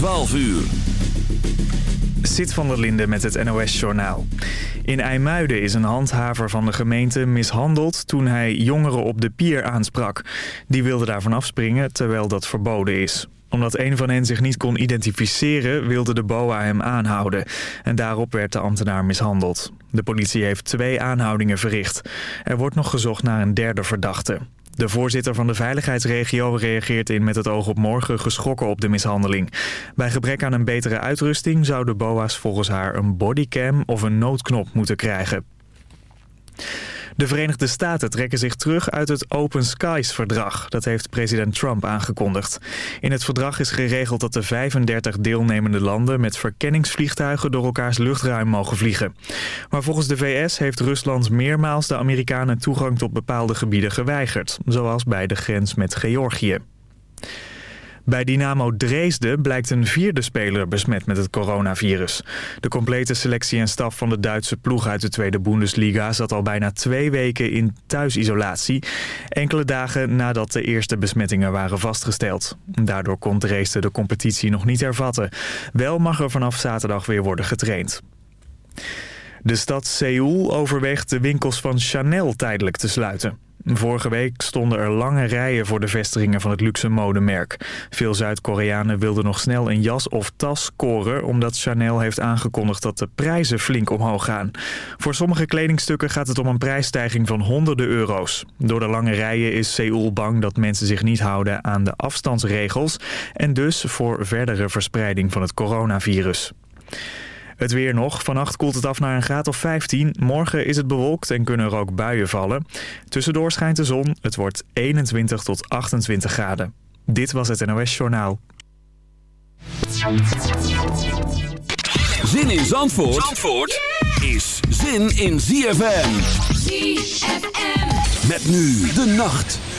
12 uur. Zit van der Linde met het NOS-journaal. In IJmuiden is een handhaver van de gemeente mishandeld toen hij jongeren op de pier aansprak. Die wilden daarvan afspringen terwijl dat verboden is omdat een van hen zich niet kon identificeren, wilde de BOA hem aanhouden. En daarop werd de ambtenaar mishandeld. De politie heeft twee aanhoudingen verricht. Er wordt nog gezocht naar een derde verdachte. De voorzitter van de veiligheidsregio reageert in met het oog op morgen geschrokken op de mishandeling. Bij gebrek aan een betere uitrusting zouden BOA's volgens haar een bodycam of een noodknop moeten krijgen. De Verenigde Staten trekken zich terug uit het Open Skies-verdrag. Dat heeft president Trump aangekondigd. In het verdrag is geregeld dat de 35 deelnemende landen... met verkenningsvliegtuigen door elkaars luchtruim mogen vliegen. Maar volgens de VS heeft Rusland meermaals de Amerikanen toegang tot bepaalde gebieden geweigerd. Zoals bij de grens met Georgië. Bij Dynamo Dresden blijkt een vierde speler besmet met het coronavirus. De complete selectie en staf van de Duitse ploeg uit de Tweede Bundesliga zat al bijna twee weken in thuisisolatie. Enkele dagen nadat de eerste besmettingen waren vastgesteld. Daardoor kon Dresden de competitie nog niet hervatten. Wel mag er vanaf zaterdag weer worden getraind. De stad Seoul overweegt de winkels van Chanel tijdelijk te sluiten. Vorige week stonden er lange rijen voor de vestigingen van het luxe modemerk. Veel Zuid-Koreanen wilden nog snel een jas of tas scoren... omdat Chanel heeft aangekondigd dat de prijzen flink omhoog gaan. Voor sommige kledingstukken gaat het om een prijsstijging van honderden euro's. Door de lange rijen is Seoul bang dat mensen zich niet houden aan de afstandsregels... en dus voor verdere verspreiding van het coronavirus. Het weer nog. Vannacht koelt het af naar een graad of 15. Morgen is het bewolkt en kunnen er ook buien vallen. Tussendoor schijnt de zon. Het wordt 21 tot 28 graden. Dit was het NOS Journaal. Zin in Zandvoort, Zandvoort is zin in ZFM. ZFM. Met nu de nacht.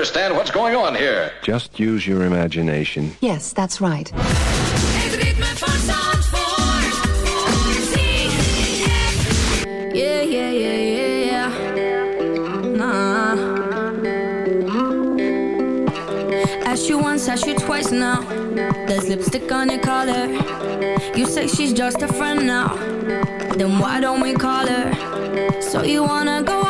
understand what's going on here. Just use your imagination. Yes, that's right. Yeah, yeah, yeah, yeah, yeah. Nah. Asked you once, asked you twice now. There's lipstick on your collar. You say she's just a friend now. Then why don't we call her? So you wanna go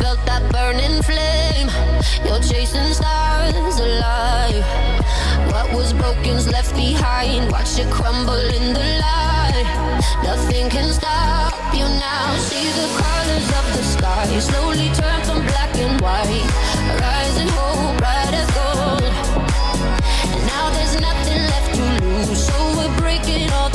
Felt that burning flame. You're chasing stars alive. What was broken's left behind. Watch it crumble in the light. Nothing can stop you now. See the colors of the sky slowly turn from black and white. Rising hope, bright as gold. And now there's nothing left to lose, so we're breaking all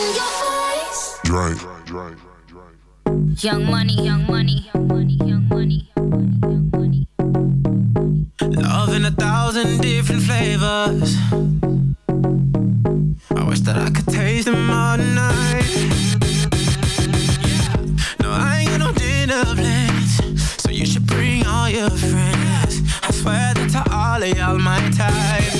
fire in your eyes. Drink. Drink. Young money, young money, young money, young money, young money, Love in a thousand different flavors. I wish that I could taste them all night. No, I ain't got no dinner plans, so you should bring all your friends. I swear that to all of y'all my type.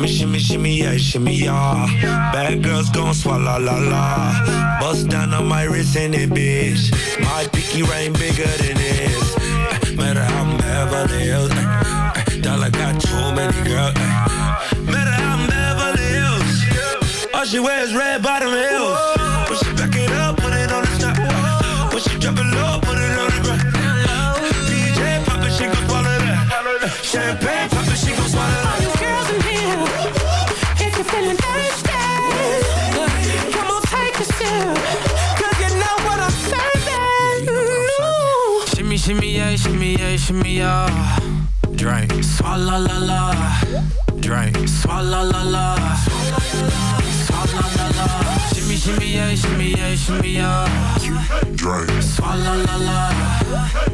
Shimmy, shimmy, shimmy, yeah, shimmy, yeah. Bad girls gon' swallow la la. Bust down on my wrist and it, bitch. My pinky ring bigger than this. Eh, Matter how I'm Beverly Hills. eh, eh, Dollar got too many girls. Matter how I'm Beverly Hills. All she wears red bottom heels. When she back it up, put it on the top. When she drop it low, put it on the ground. DJ pop it, she gon' swallow that. Champagne Shimmy, shimmy, yeah, shimmy, yeah, shimmy, yeah. drink, swalla la la, drink, swalla la la, swalla la la, shimmy shimmy yeah, shimmy yeah, shimmy yeah, Drink. swalla la la,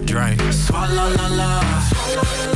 drink, swalla la la,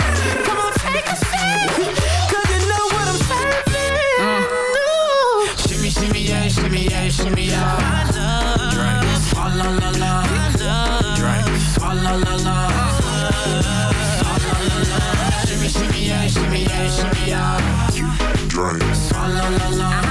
shimmy, yeah, shimmy, yeah, shimmy, yeah. Drink, swalla la la. Drink, swalla la la. Swalla la la. Shimmy, shimmy, yeah, shimmy, yeah, shimmy, yeah. Drink. Swalla la la. Drink,